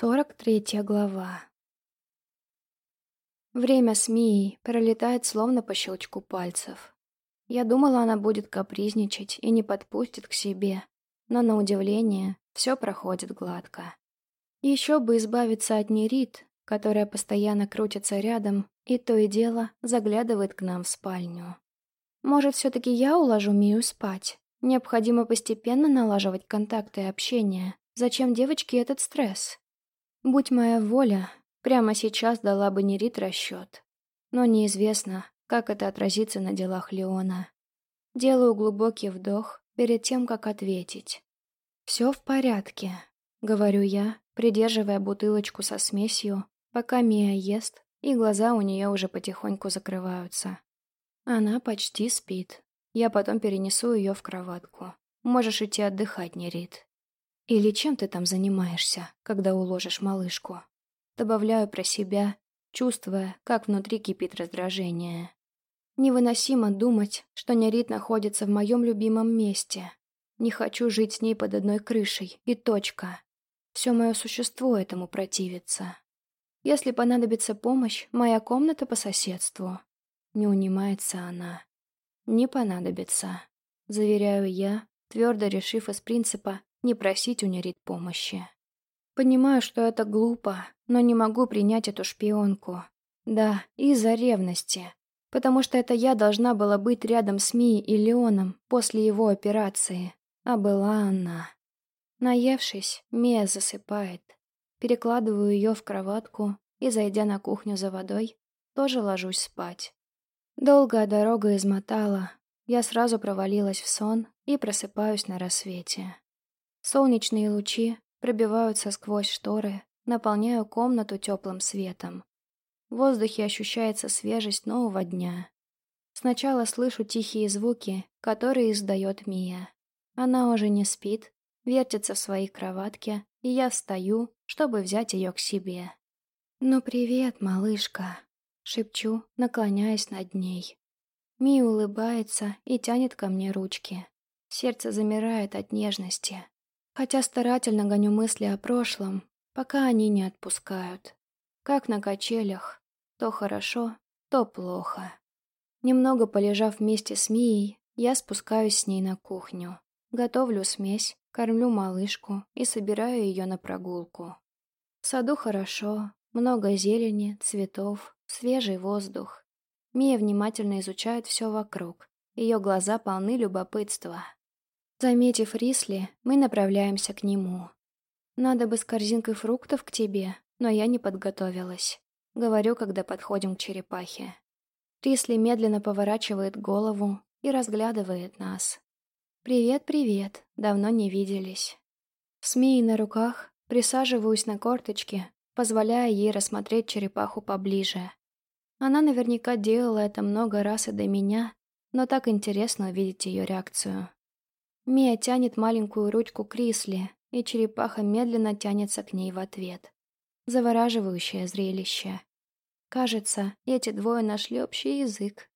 Сорок третья глава. Время с Мией пролетает словно по щелчку пальцев. Я думала, она будет капризничать и не подпустит к себе, но на удивление все проходит гладко. Еще бы избавиться от Нерит, которая постоянно крутится рядом и то и дело заглядывает к нам в спальню. Может, все-таки я уложу Мию спать? Необходимо постепенно налаживать контакты и общение. Зачем девочке этот стресс? Будь моя воля, прямо сейчас дала бы Нерит расчет. Но неизвестно, как это отразится на делах Леона. Делаю глубокий вдох перед тем, как ответить. «Все в порядке», — говорю я, придерживая бутылочку со смесью, пока Мия ест, и глаза у нее уже потихоньку закрываются. Она почти спит. Я потом перенесу ее в кроватку. Можешь идти отдыхать, Нерит. Или чем ты там занимаешься, когда уложишь малышку? Добавляю про себя, чувствуя, как внутри кипит раздражение. Невыносимо думать, что Нерит находится в моем любимом месте. Не хочу жить с ней под одной крышей, и точка. Все мое существо этому противится. Если понадобится помощь, моя комната по соседству. Не унимается она. Не понадобится. Заверяю я, твердо решив из принципа не просить у Нерит помощи. Понимаю, что это глупо, но не могу принять эту шпионку. Да, из-за ревности. Потому что это я должна была быть рядом с Мией и Леоном после его операции. А была она. Наевшись, Мия засыпает. Перекладываю ее в кроватку и, зайдя на кухню за водой, тоже ложусь спать. Долгая дорога измотала. Я сразу провалилась в сон и просыпаюсь на рассвете. Солнечные лучи пробиваются сквозь шторы, наполняя комнату теплым светом. В воздухе ощущается свежесть нового дня. Сначала слышу тихие звуки, которые издает Мия. Она уже не спит, вертится в своей кроватке, и я встаю, чтобы взять ее к себе. «Ну привет, малышка», — шепчу, наклоняясь над ней. Мия улыбается и тянет ко мне ручки. Сердце замирает от нежности хотя старательно гоню мысли о прошлом, пока они не отпускают. Как на качелях, то хорошо, то плохо. Немного полежав вместе с Мией, я спускаюсь с ней на кухню. Готовлю смесь, кормлю малышку и собираю ее на прогулку. В саду хорошо, много зелени, цветов, свежий воздух. Мия внимательно изучает все вокруг. Ее глаза полны любопытства. Заметив Рисли, мы направляемся к нему. «Надо бы с корзинкой фруктов к тебе, но я не подготовилась», — говорю, когда подходим к черепахе. Рисли медленно поворачивает голову и разглядывает нас. «Привет, привет, давно не виделись». С Мией на руках присаживаюсь на корточки, позволяя ей рассмотреть черепаху поближе. Она наверняка делала это много раз и до меня, но так интересно увидеть ее реакцию. Мия тянет маленькую ручку Крисли, и черепаха медленно тянется к ней в ответ. Завораживающее зрелище. Кажется, эти двое нашли общий язык.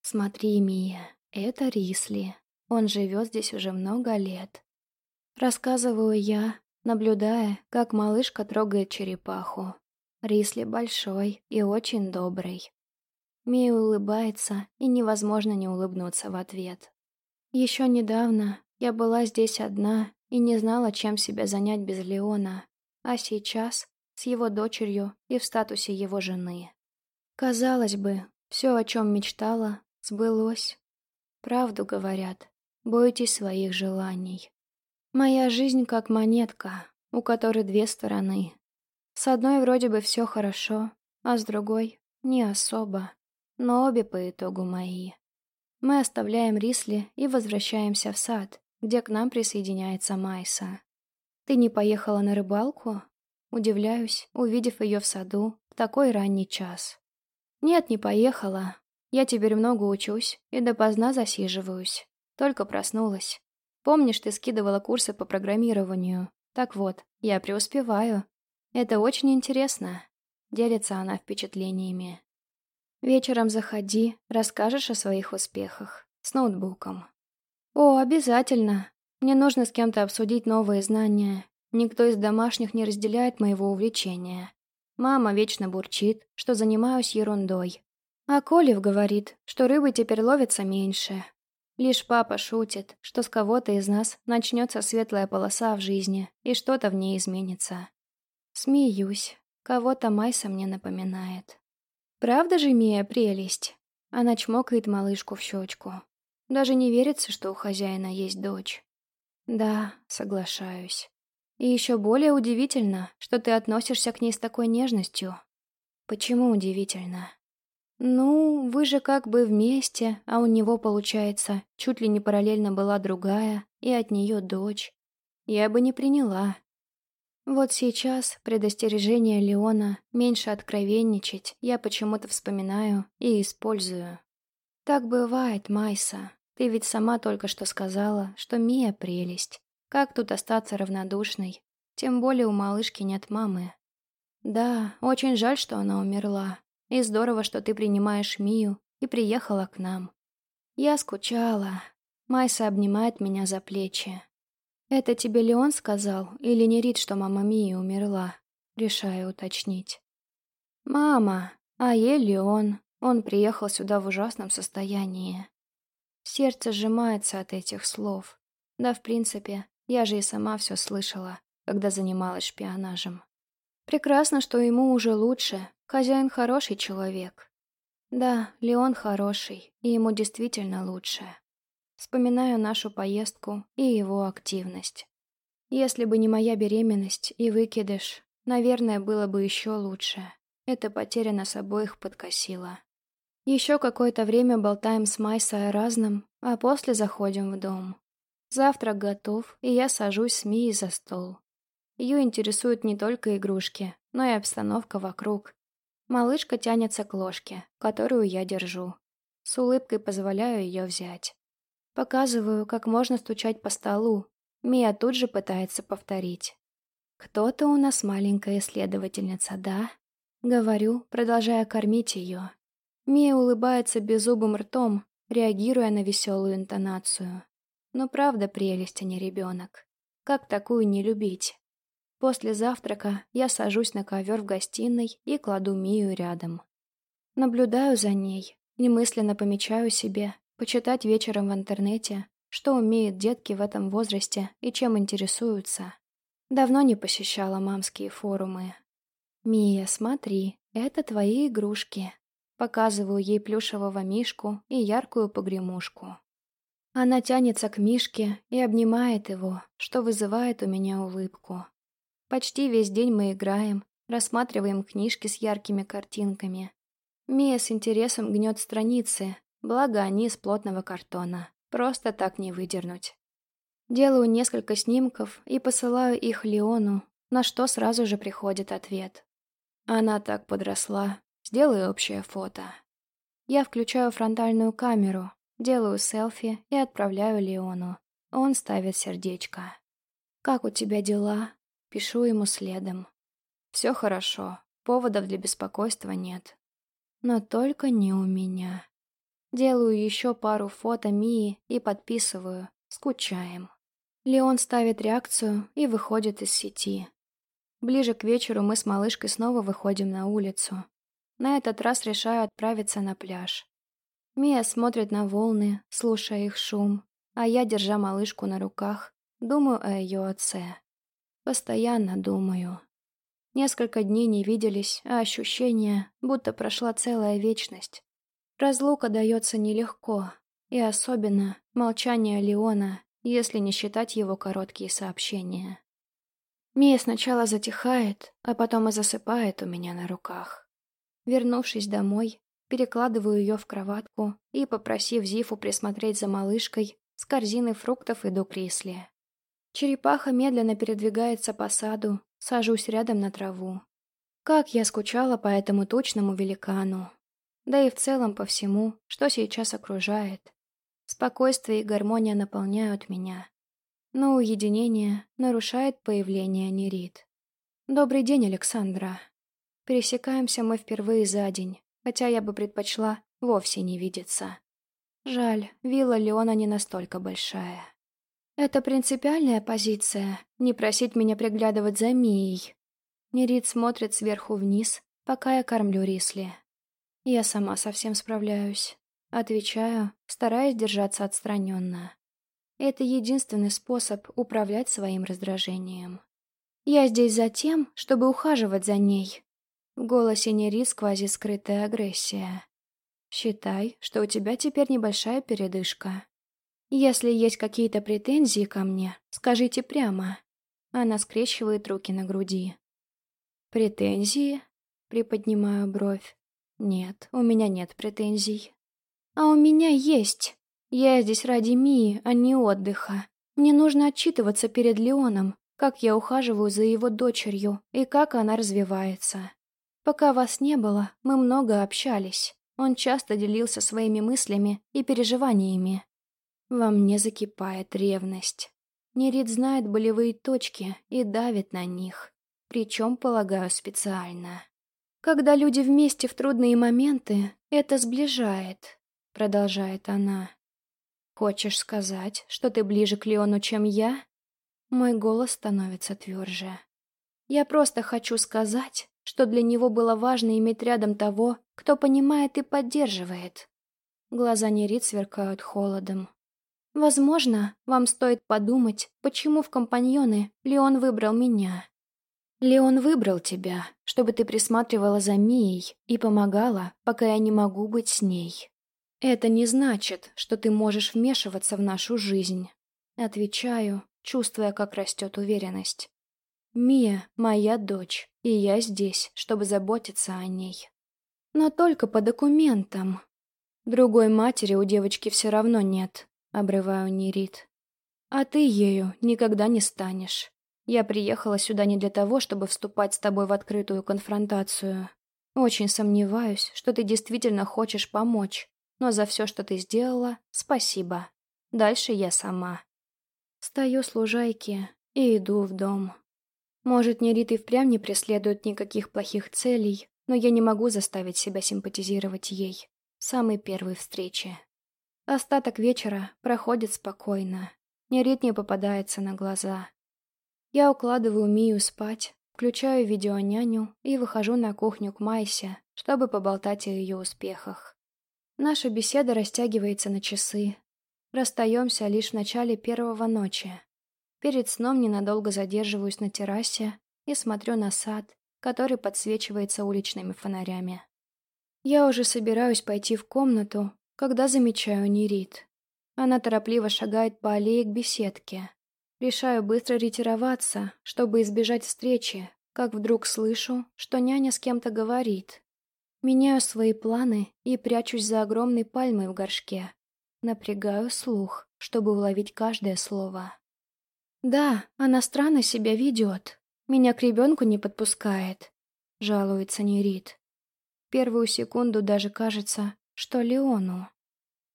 Смотри, Мия, это Рисли. Он живет здесь уже много лет. Рассказываю я, наблюдая, как малышка трогает черепаху. Рисли большой и очень добрый. Мия улыбается, и невозможно не улыбнуться в ответ. Еще недавно я была здесь одна и не знала, чем себя занять без Леона, а сейчас с его дочерью и в статусе его жены. Казалось бы, все, о чем мечтала, сбылось. Правду говорят, бойтесь своих желаний. Моя жизнь как монетка, у которой две стороны. С одной вроде бы все хорошо, а с другой не особо, но обе по итогу мои. Мы оставляем Рисли и возвращаемся в сад, где к нам присоединяется Майса. «Ты не поехала на рыбалку?» Удивляюсь, увидев ее в саду в такой ранний час. «Нет, не поехала. Я теперь много учусь и допоздна засиживаюсь. Только проснулась. Помнишь, ты скидывала курсы по программированию? Так вот, я преуспеваю. Это очень интересно». Делится она впечатлениями. «Вечером заходи, расскажешь о своих успехах. С ноутбуком. «О, обязательно. Мне нужно с кем-то обсудить новые знания. Никто из домашних не разделяет моего увлечения. Мама вечно бурчит, что занимаюсь ерундой. А Колев говорит, что рыбы теперь ловится меньше. Лишь папа шутит, что с кого-то из нас начнется светлая полоса в жизни, и что-то в ней изменится. Смеюсь. Кого-то Майса мне напоминает. Правда же, Мия, прелесть? Она чмокает малышку в щечку. Даже не верится, что у хозяина есть дочь. Да, соглашаюсь. И еще более удивительно, что ты относишься к ней с такой нежностью. Почему удивительно? Ну, вы же как бы вместе, а у него, получается, чуть ли не параллельно была другая, и от нее дочь. Я бы не приняла. Вот сейчас предостережение Леона меньше откровенничать я почему-то вспоминаю и использую. Так бывает, Майса. Ты ведь сама только что сказала, что Мия прелесть. Как тут остаться равнодушной? Тем более у малышки нет мамы. Да, очень жаль, что она умерла. И здорово, что ты принимаешь Мию и приехала к нам. Я скучала. Майса обнимает меня за плечи. «Это тебе Леон сказал или не Рит, что мама Мии умерла?» Решаю уточнить. «Мама, а ей Леон. Он приехал сюда в ужасном состоянии». Сердце сжимается от этих слов. Да, в принципе, я же и сама все слышала, когда занималась шпионажем. Прекрасно, что ему уже лучше. Хозяин хороший человек. Да, Леон хороший, и ему действительно лучше. Вспоминаю нашу поездку и его активность. Если бы не моя беременность и выкидыш, наверное, было бы еще лучше. Эта потеря нас обоих подкосила. Еще какое-то время болтаем с Майсой о разном, а после заходим в дом. Завтрак готов, и я сажусь с Мией за стол. Ее интересуют не только игрушки, но и обстановка вокруг. Малышка тянется к ложке, которую я держу. С улыбкой позволяю ее взять. Показываю, как можно стучать по столу. Мия тут же пытается повторить. «Кто-то у нас маленькая исследовательница, да?» Говорю, продолжая кормить ее. Мия улыбается беззубым ртом, реагируя на веселую интонацию. Но правда прелесть, а не ребенок. Как такую не любить? После завтрака я сажусь на ковер в гостиной и кладу Мию рядом. Наблюдаю за ней и мысленно помечаю себе, Почитать вечером в интернете, что умеют детки в этом возрасте и чем интересуются. Давно не посещала мамские форумы. «Мия, смотри, это твои игрушки». Показываю ей плюшевого мишку и яркую погремушку. Она тянется к мишке и обнимает его, что вызывает у меня улыбку. Почти весь день мы играем, рассматриваем книжки с яркими картинками. Мия с интересом гнет страницы, Благо, они из плотного картона. Просто так не выдернуть. Делаю несколько снимков и посылаю их Леону, на что сразу же приходит ответ. Она так подросла. Сделай общее фото. Я включаю фронтальную камеру, делаю селфи и отправляю Леону. Он ставит сердечко. «Как у тебя дела?» Пишу ему следом. «Все хорошо. Поводов для беспокойства нет. Но только не у меня». Делаю еще пару фото Мии и подписываю «Скучаем». Леон ставит реакцию и выходит из сети. Ближе к вечеру мы с малышкой снова выходим на улицу. На этот раз решаю отправиться на пляж. Мия смотрит на волны, слушая их шум, а я, держа малышку на руках, думаю о ее отце. Постоянно думаю. Несколько дней не виделись, а ощущение, будто прошла целая вечность. Разлука дается нелегко, и особенно молчание Леона, если не считать его короткие сообщения. Мия сначала затихает, а потом и засыпает у меня на руках. Вернувшись домой, перекладываю ее в кроватку и, попросив Зифу присмотреть за малышкой, с корзины фруктов иду к Рисле. Черепаха медленно передвигается по саду, сажусь рядом на траву. Как я скучала по этому тучному великану, да и в целом по всему, что сейчас окружает. Спокойствие и гармония наполняют меня. Но уединение нарушает появление Нерит. «Добрый день, Александра». Пересекаемся мы впервые за день, хотя я бы предпочла вовсе не видеться. Жаль, вилла Леона не настолько большая. Это принципиальная позиция — не просить меня приглядывать за Мией. Нерит смотрит сверху вниз, пока я кормлю Рисли. Я сама совсем справляюсь. Отвечаю, стараясь держаться отстраненно. Это единственный способ управлять своим раздражением. Я здесь за тем, чтобы ухаживать за ней. В голосе Нерит сквозит скрытая агрессия. Считай, что у тебя теперь небольшая передышка. Если есть какие-то претензии ко мне, скажите прямо. Она скрещивает руки на груди. Претензии? Приподнимаю бровь. Нет, у меня нет претензий. А у меня есть. Я здесь ради Мии, а не отдыха. Мне нужно отчитываться перед Леоном, как я ухаживаю за его дочерью и как она развивается. Пока вас не было, мы много общались. Он часто делился своими мыслями и переживаниями. Во мне закипает ревность. Нерит знает болевые точки и давит на них. Причем, полагаю, специально. Когда люди вместе в трудные моменты, это сближает, продолжает она. Хочешь сказать, что ты ближе к Леону, чем я? Мой голос становится тверже. Я просто хочу сказать, что для него было важно иметь рядом того, кто понимает и поддерживает. Глаза Нерит сверкают холодом. Возможно, вам стоит подумать, почему в компаньоны Леон выбрал меня. Леон выбрал тебя, чтобы ты присматривала за Мией и помогала, пока я не могу быть с ней. Это не значит, что ты можешь вмешиваться в нашу жизнь. Отвечаю, чувствуя, как растет уверенность. Мия — моя дочь, и я здесь, чтобы заботиться о ней. Но только по документам. Другой матери у девочки все равно нет, обрываю Нерит. А ты ею никогда не станешь. Я приехала сюда не для того, чтобы вступать с тобой в открытую конфронтацию. Очень сомневаюсь, что ты действительно хочешь помочь, но за все, что ты сделала, спасибо. Дальше я сама. Стою с лужайки и иду в дом. Может, Нерит и впрямь не преследует никаких плохих целей, но я не могу заставить себя симпатизировать ей. Самой первой встречи. Остаток вечера проходит спокойно. Нерит не попадается на глаза. Я укладываю Мию спать, включаю видеоняню и выхожу на кухню к Майсе, чтобы поболтать о ее успехах. Наша беседа растягивается на часы. Расстаемся лишь в начале первого ночи. Перед сном ненадолго задерживаюсь на террасе и смотрю на сад, который подсвечивается уличными фонарями. Я уже собираюсь пойти в комнату, когда замечаю Нерит. Она торопливо шагает по аллее к беседке, Решаю быстро ретироваться, чтобы избежать встречи, как вдруг слышу, что няня с кем-то говорит. Меняю свои планы и прячусь за огромной пальмой в горшке. Напрягаю слух, чтобы уловить каждое слово. «Да, она странно себя ведет. Меня к ребенку не подпускает», — жалуется Нерит. Первую секунду даже кажется, что Леону.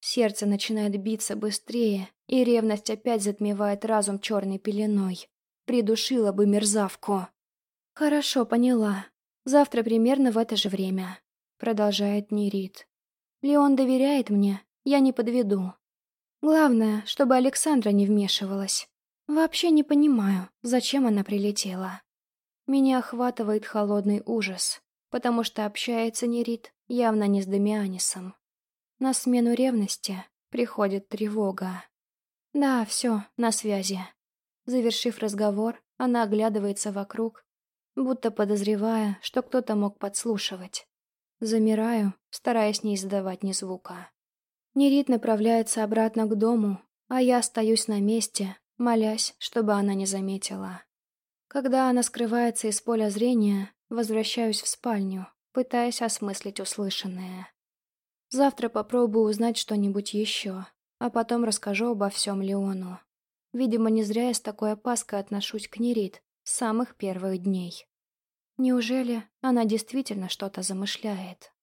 Сердце начинает биться быстрее, и ревность опять затмевает разум черной пеленой. Придушила бы мерзавку. «Хорошо, поняла. Завтра примерно в это же время», — продолжает Нерит. «Леон доверяет мне, я не подведу. Главное, чтобы Александра не вмешивалась. Вообще не понимаю, зачем она прилетела. Меня охватывает холодный ужас, потому что общается Нерит явно не с Дамианисом. На смену ревности приходит тревога. Да, все, на связи. Завершив разговор, она оглядывается вокруг, будто подозревая, что кто-то мог подслушивать. Замираю, стараясь не издавать ни звука. Нерит направляется обратно к дому, а я остаюсь на месте, молясь, чтобы она не заметила. Когда она скрывается из поля зрения, возвращаюсь в спальню, пытаясь осмыслить услышанное. Завтра попробую узнать что-нибудь еще а потом расскажу обо всем Леону. Видимо, не зря я с такой опаской отношусь к Нерит с самых первых дней. Неужели она действительно что-то замышляет?